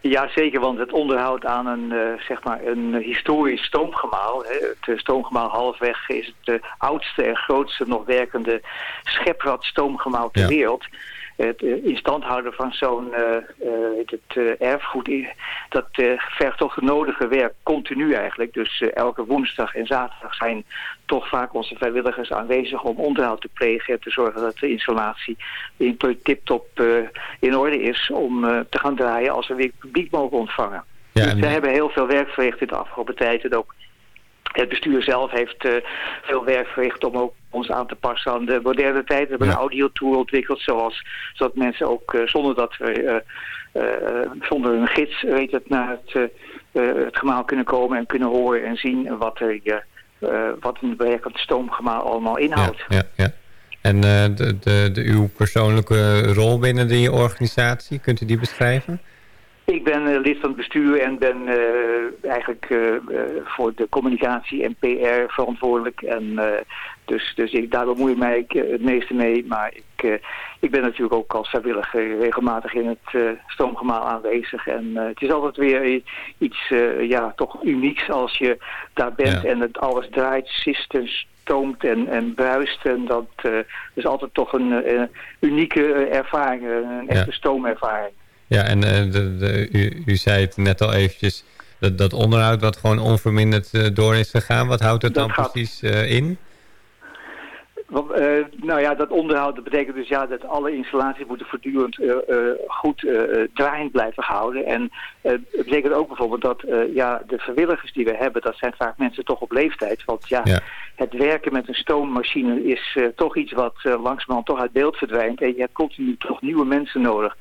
Ja, zeker, want het onderhoud aan een, zeg maar een historisch stoomgemaal, hè, het stoomgemaal halfweg is het oudste en grootste nog werkende scheprad stoomgemaal ter Ja. wereld. Het uh, in stand houden van zo'n eh, eh, het, eh, erfgoed, dat eh, vergt toch het nodige werk, continu eigenlijk. Dus eh, elke woensdag en zaterdag zijn toch vaak onze vrijwilligers aanwezig om onderhoud te plegen en te zorgen dat de installatie in tip-top eh, in orde is om eh, te gaan draaien als we weer publiek mogen ontvangen. Ja, dus we hebben heel veel werk verricht in de afgelopen tijd en ook het bestuur zelf heeft eh, veel werk verricht om ook ons aan te passen aan de moderne tijd. We hebben Ja. een audiotour ontwikkeld, zoals, zodat mensen ook eh, zonder dat we eh, zonder een gids weet het, naar het, het gemaal kunnen komen en kunnen horen en zien wat er wat een werkend stoomgemaal allemaal inhoudt. ja, ja. En de, de, de, uw persoonlijke rol binnen die organisatie, kunt u die beschrijven? Ik ben eh, lid van het bestuur en ben eh, eigenlijk eh, voor de communicatie en PR verantwoordelijk. En, dus dus ik, daar bemoei ik mij het meeste mee. Maar ik, ik ben natuurlijk ook als vrijwilliger regelmatig in het stoomgemaal aanwezig. En het is altijd weer iets ja, toch unieks als je daar bent Ja. en het alles draait, systems stoomt en, en bruist. En dat is altijd toch een unieke ervaring, een echte stoomervaring. Ja, en eh, de, de, u, u zei het net al eventjes, dat, dat onderhoud wat gewoon onverminderd eh, door is gegaan. Wat houdt het Dat dan gaat- precies eh, in? Want, nou ja, dat onderhoud dat betekent dus ja, dat alle installaties moeten voortdurend goed draaiend blijven gehouden. En het betekent ook bijvoorbeeld dat ja, de vrijwilligers die we hebben, dat zijn vaak mensen toch op leeftijd. Want ja, Ja. het werken met een stoommachine is toch iets wat eh, langzamerhand toch uit beeld verdwijnt. En je hebt continu toch nieuwe mensen nodig.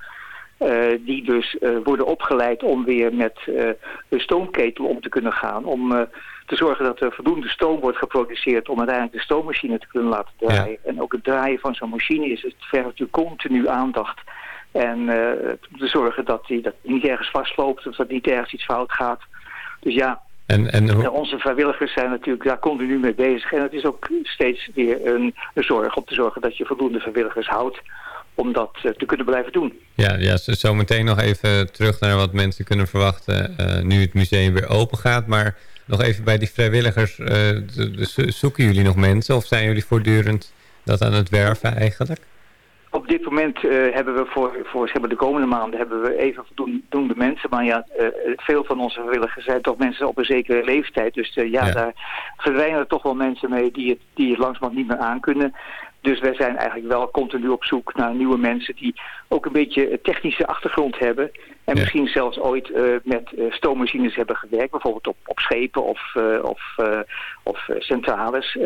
Eh, die dus eh, worden opgeleid om weer met eh de stoomketel om te kunnen gaan. Om te zorgen dat er voldoende stoom wordt geproduceerd om uiteindelijk de stoommachine te kunnen laten draaien. En ook het draaien van zo'n machine is het vergt natuurlijk continu aandacht. En eh, te zorgen dat die dat niet ergens vastloopt of dat niet ergens iets fout gaat. Dus ja, En, en hoe- onze vrijwilligers zijn natuurlijk daar continu mee bezig. En het is ook steeds weer een, een zorg om te zorgen dat je voldoende vrijwilligers houdt om dat eh, te kunnen blijven doen. ja, ja, zo- meteen nog even terug naar wat mensen kunnen verwachten eh, nu het museum weer open gaat. Maar nog even bij die vrijwilligers, eh, zoeken jullie nog mensen of zijn jullie voortdurend dat aan het werven eigenlijk? Op dit moment hebben we voor, voor zeg maar, de komende maanden hebben we even voldoende mensen. Maar ja, veel van onze vrijwilligers zijn toch mensen op een zekere leeftijd. Dus ja, Ja. daar verdwijnen er toch wel mensen mee die het, die het langzamerhand niet meer aankunnen. Dus wij zijn eigenlijk wel continu op zoek naar nieuwe mensen die ook een beetje technische achtergrond hebben. En Ja. misschien zelfs ooit eh, met eh, stoommachines hebben gewerkt. Bijvoorbeeld op, op schepen of, eh, of, of centrales.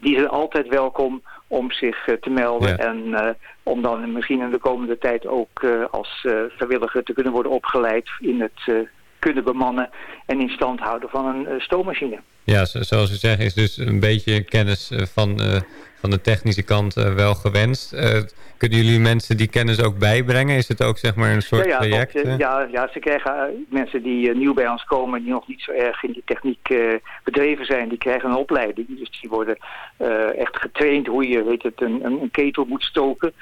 Die zijn altijd welkom om zich te melden. Ja. En om dan misschien in de komende tijd ook als vrijwilliger te kunnen worden opgeleid in het kunnen bemannen en in stand houden van een eh, stoommachine. Ja, zo- zoals u zegt is dus een beetje kennis eh, van, eh, van de technische kant wel gewenst. Eh, kunnen jullie mensen die kennis ook bijbrengen? Is het ook zeg maar een soort ja, ja, want, eh? ja, ja, ze krijgen mensen die nieuw bij ons komen, die nog niet zo erg in die techniek bedreven zijn, die krijgen een opleiding. Dus die worden echt getraind hoe je weet het, een, een, ketel moet stoken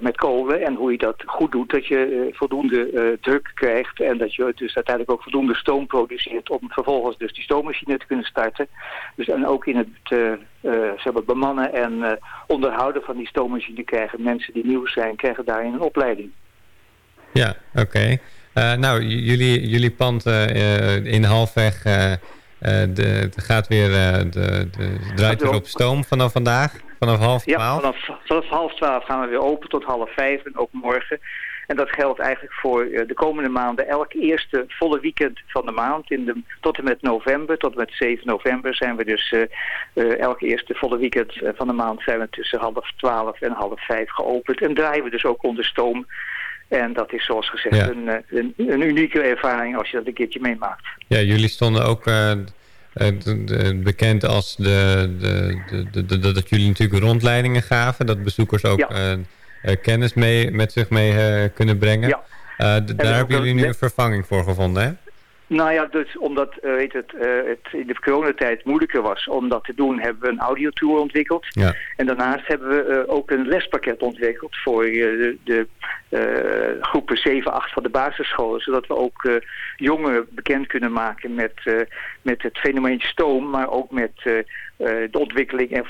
met kolen. En hoe je dat goed doet, dat je eh, voldoende eh, druk krijgt. En dat je dus uiteindelijk ook voldoende stoom produceert om vervolgens dus die stoommachine te kunnen starten. Dus en ook in het eh, eh, zeg maar bemannen en eh, onderhouden van die stoommachine krijgen mensen die nieuw zijn, krijgen daarin een opleiding. Ja, oké. Eh, nou, jullie, jullie pand eh, eh, in halfweg eh, eh, de, het gaat weer, eh, de, de, draait weer op stoom vanaf vandaag, vanaf half Ja, twaalf. vanaf, vanaf half twaalf gaan we weer open tot half vijf en ook morgen. En dat geldt eigenlijk voor de komende maanden. Elk eerste volle weekend van de maand, in de, tot en met november, tot en met 7 november, zijn we dus elk eerste volle weekend van de maand zijn we tussen half twaalf en half vijf geopend. En draaien we dus ook onder stoom. En dat is zoals gezegd een, een, een, unieke ervaring als je dat een keertje meemaakt. Ja, jullie stonden ook bekend als de, de, de, dat jullie natuurlijk rondleidingen gaven. Dat bezoekers ook kennis mee, met zich mee kunnen brengen. Ja. daar hebben jullie nu een vervanging voor gevonden, hè? Nou ja, dus omdat uh, weet het, uh, het in de coronatijd moeilijker was om dat te doen, hebben we een audiotour ontwikkeld. Ja. En daarnaast hebben we uh, ook een lespakket ontwikkeld voor de, de groepen 7, 8 van de basisscholen. Zodat we ook jongeren bekend kunnen maken met, met het fenomeen stoom, maar ook met de ontwikkeling en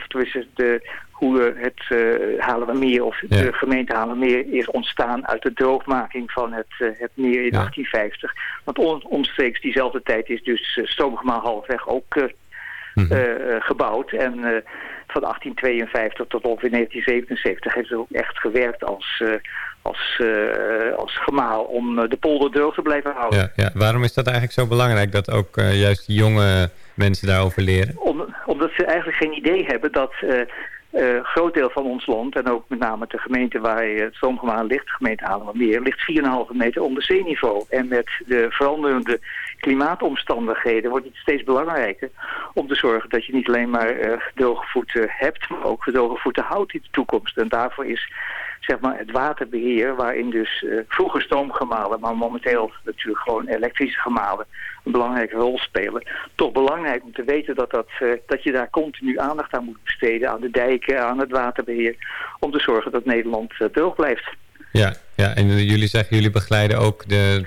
de, hoe het uh, Haarlemmermeer of ja. de gemeente Haarlemmermeer is ontstaan uit de droogmaking van het, uh, het meer in 1850. Want on, omstreeks diezelfde tijd is dus uh, Stoomgemaal halfweg ook mm -hmm. gebouwd. En van 1852 tot ongeveer 1977 heeft ze ook echt gewerkt als, als, als gemaal om de polder droog te blijven houden. Ja, ja. Waarom is dat eigenlijk zo belangrijk dat ook juist jonge mensen daarover leren? Om, omdat ze eigenlijk geen idee hebben dat uh, groot deel van ons land, en ook met name de gemeente waar het stroomgemaan ligt, de gemeente meer, ligt 4,5 meter onder zeeniveau. En met de veranderende klimaatomstandigheden wordt het steeds belangrijker om te zorgen dat je niet alleen maar uh, gedroge voeten hebt, maar ook gedroge voeten houdt in de toekomst. En daarvoor is zeg maar, het waterbeheer, waarin dus uh, vroeger stoomgemalen, maar momenteel natuurlijk gewoon elektrische gemalen een belangrijke rol spelen. Toch belangrijk om te weten dat, dat, uh, dat je daar continu aandacht aan moet besteden, aan de dijken, aan het waterbeheer, om te zorgen dat Nederland uh, droog blijft. Ja, ja, en jullie zeggen, jullie begeleiden ook de,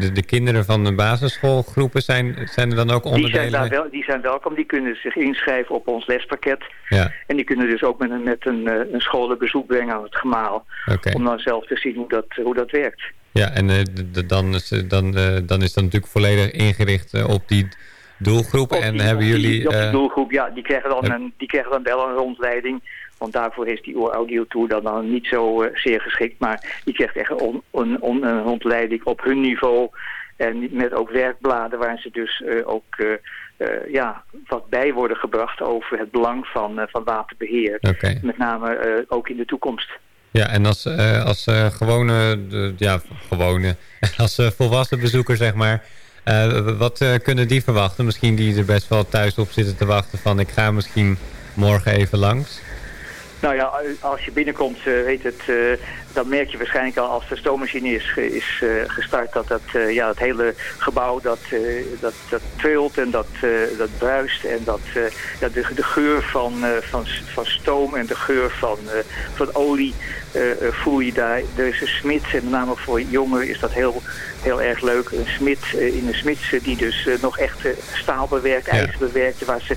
de, de kinderen van de basisschoolgroepen zijn, zijn er dan ook onderdelen? Die zijn, daar wel, die zijn welkom, die kunnen zich inschrijven op ons lespakket. Ja. En die kunnen dus ook met een, met een, eh, een scholenbezoek brengen aan het gemaal. Okay. Om dan zelf te zien hoe dat, hoe dat werkt. Ja, en uh, dan, is, dan, uh, dan is dat natuurlijk volledig ingericht op die doelgroep. en die, hebben jullie... Op die doelgroep, ja, die krijgen, dan een, die krijgen dan wel een rondleiding want daarvoor is die audio tour dan, dan niet zo uh, zeer geschikt. Maar die krijgt echt een, een, rondleiding op hun niveau. En met ook werkbladen waar ze dus uh, ook uh, ja, wat bij worden gebracht over het belang van, van waterbeheer. Okay. Met name ook in de toekomst. Ja, en als, als gewone, ja, gewone, als volwassen bezoeker zeg maar... wat kunnen die verwachten? Misschien die er best wel thuis op zitten te wachten van... ik ga misschien morgen even langs. Nou ja, als je binnenkomt, uh, weet het, uh, dan merk je waarschijnlijk al als de stoommachine is, is uh, gestart dat, dat ja, het hele gebouw dat, dat, dat trilt en dat, dat bruist. En dat, ja, de, de geur van, van, van stoom en de geur van, van olie voel je daar. Er is een smid en met name voor jongeren is dat heel, heel erg leuk. Een smid in een smids die dus nog echt staal bewerkt, ijzer bewerkt, waar ze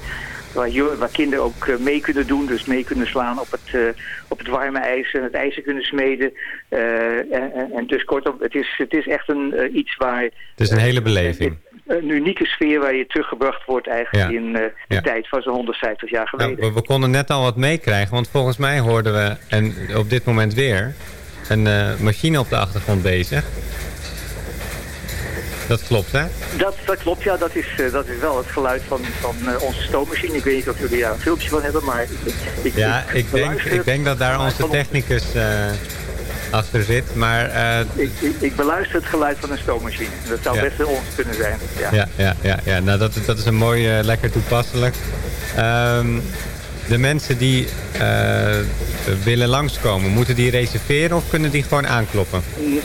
waar, waar kinderen ook eh, mee kunnen doen. Dus mee kunnen slaan op het, uh, op het warme ijs en het ijzer kunnen smeden. Uh, en, en, dus kortom, het is, het is echt een, iets waar... Het is een hele beleving. Een, unieke sfeer waar je teruggebracht wordt eigenlijk in de ja. tijd van zo'n 150 jaar nou, geleden. Nou, we, we, konden net al wat meekrijgen, want volgens mij hoorden we, en op dit moment weer, een machine op de achtergrond bezig. Dat klopt, hè? Dat, dat klopt, ja. Dat is, uh, dat is wel het geluid van, van uh, onze stoommachine. Ik weet niet of jullie daar een filmpje van hebben, maar... Ik, ja, ik, denk, ik denk dat daar onze technicus uh, achter zit, maar... Ik, ik, ik, beluister het geluid van een stoommachine. Dat zou ja. best wel ons kunnen zijn. Ja, ja, ja. ja, ja. Nou, dat, dat is een mooi, lekker toepasselijk. Um, de mensen die uh, willen langskomen, moeten die reserveren of kunnen die gewoon aankloppen?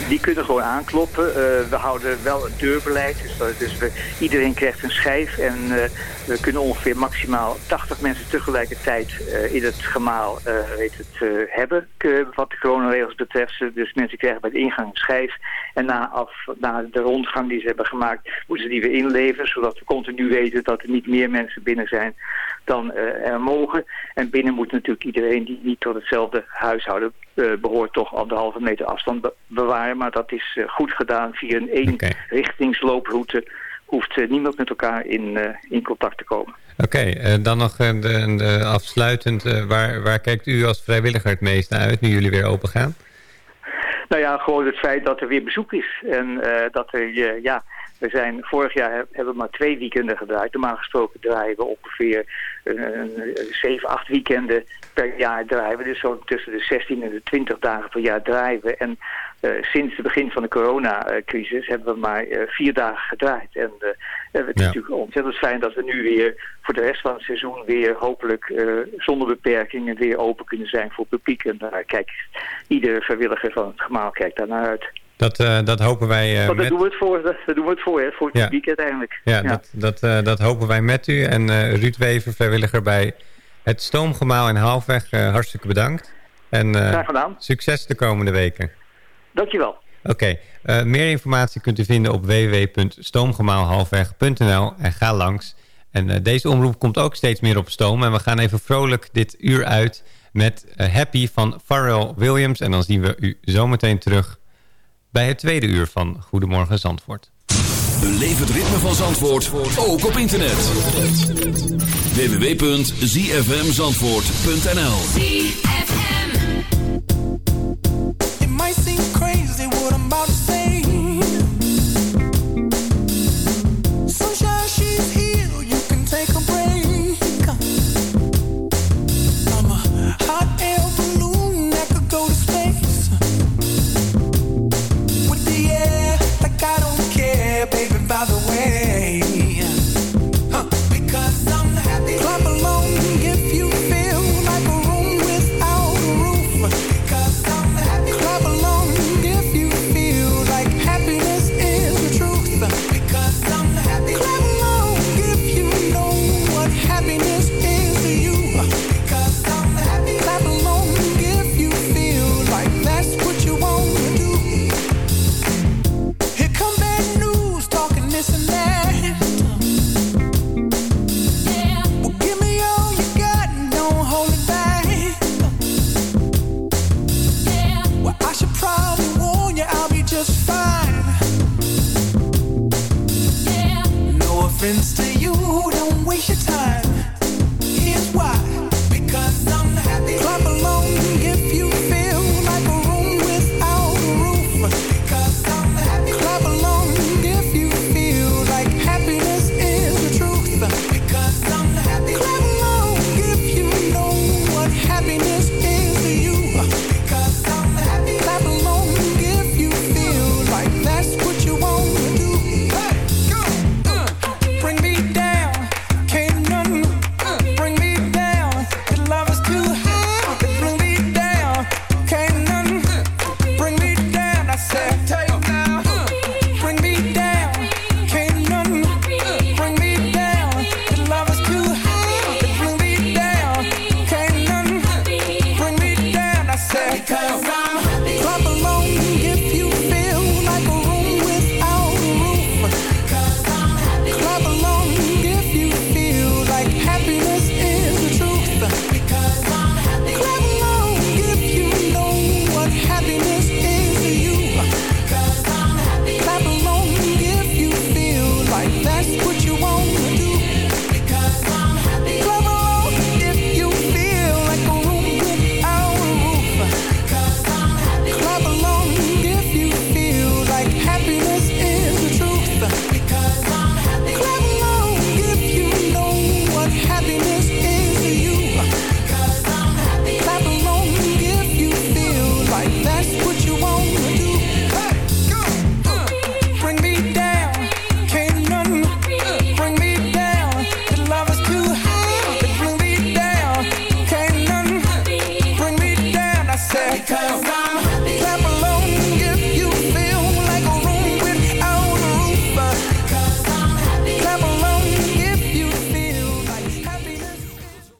Die kunnen gewoon aankloppen. Uh, we houden wel een deurbeleid. Dus, dus we, iedereen krijgt een schijf. En we kunnen ongeveer maximaal 80 mensen tegelijkertijd in het gemaal weet het, hebben. wat de coronaregels betreft. Dus mensen krijgen bij de ingang een schijf. En na, af, na de rondgang die ze hebben gemaakt, moeten ze die weer inleveren. Zodat we continu weten dat er niet meer mensen binnen zijn dan er mogen. En binnen moet natuurlijk iedereen die niet tot hetzelfde huishouden uh, behoort toch anderhalve meter afstand be bewaren. Maar dat is uh, goed gedaan via een eenrichtingslooproute. Hoeft uh, niemand met elkaar in, in contact te komen. Oké, okay, dan nog de, de afsluitend. waar, waar kijkt u als vrijwilliger het meest naar uit nu jullie weer open gaan? Nou ja, gewoon het feit dat er weer bezoek is. En eh, dat er, uh, ja, we zijn vorig jaar hebben we maar twee weekenden gedraaid. Normaal gesproken draaien we ongeveer zeven, acht weekenden per jaar draaien we. Dus zo tussen de 16 en de 20 dagen per jaar draaien we. En uh, sinds het begin van de coronacrisis hebben we maar uh, vier dagen gedraaid. En uh, het is ja. natuurlijk ontzettend fijn dat we nu weer voor de rest van het seizoen weer hopelijk zonder beperkingen weer open kunnen zijn voor het publiek. En daar kijkt iedere vrijwilliger van het gemaal kijkt daar naar uit. Dat, uh, dat hopen wij... Uh, daar met... doen we het voor, daar doen we het voor, hè, voor het ja. publiek uiteindelijk. Ja, ja. Dat, dat, uh, dat hopen wij met u. En Ruud Wever, vrijwilliger bij het Stoomgemaal in Halfweg, hartstikke bedankt. En Graag gedaan. succes de komende weken. Dankjewel. Oké, okay. meer informatie kunt u vinden op www.stoomgemaalhalfweg.nl en ga langs. En deze omroep komt ook steeds meer op stoom. En we gaan even vrolijk dit uur uit met Happy van Pharrell Williams. En dan zien we u zometeen terug bij het tweede uur van Goedemorgen Zandvoort. Beleef het ritme van Zandvoort, ook op internet. www.zfmzandvoort.nl